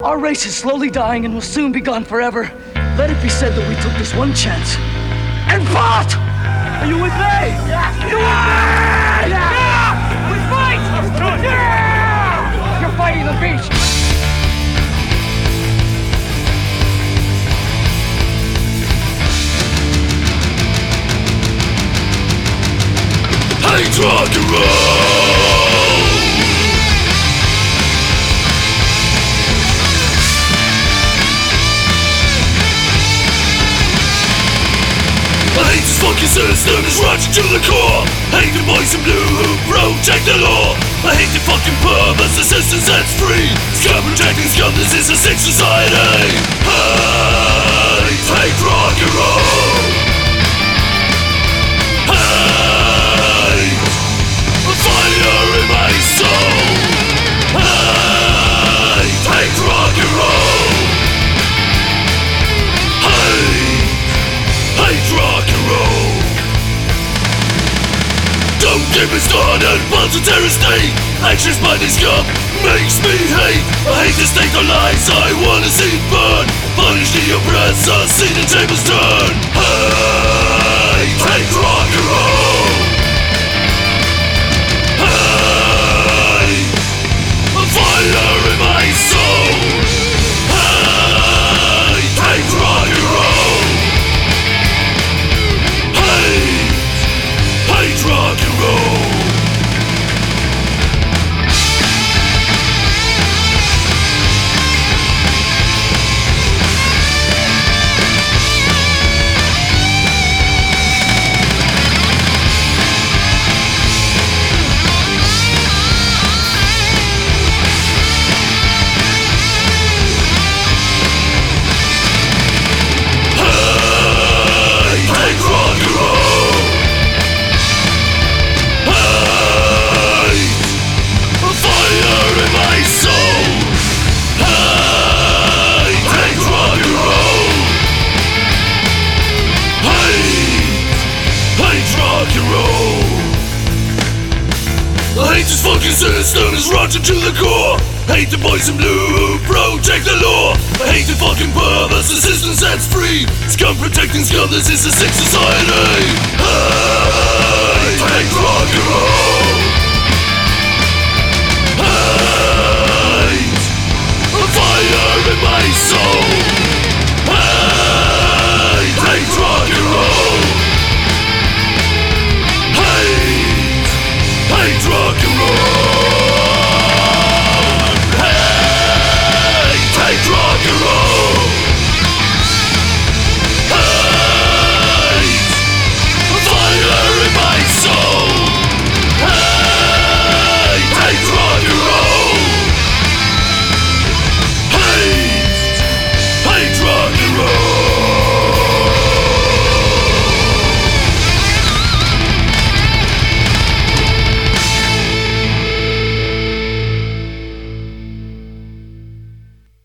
Our race is slowly dying and will soon be gone forever. Let it be said that we took this one chance and fought! Are you with me? Yeah! You with me? Yeah! yeah! We fight! Yeah! You're fighting the beast! Hate rock and roll fucking system, it's rotten to the core. Hate the boys in blue who protect the law. I hate the fucking purpose, the system sets free. Scum protecting scum, this is a sick society Started, once a terrorist state Actions by this scum makes me hate. I hate the state of lies, I wanna see burn. Punish the oppressor, see the tables turn hate this fucking system, it's rotten to the core. Hate the boys in blue who protect the law. I hate the fucking purpose, the system sets free. Scum protecting scum, this is a sick society. Hate,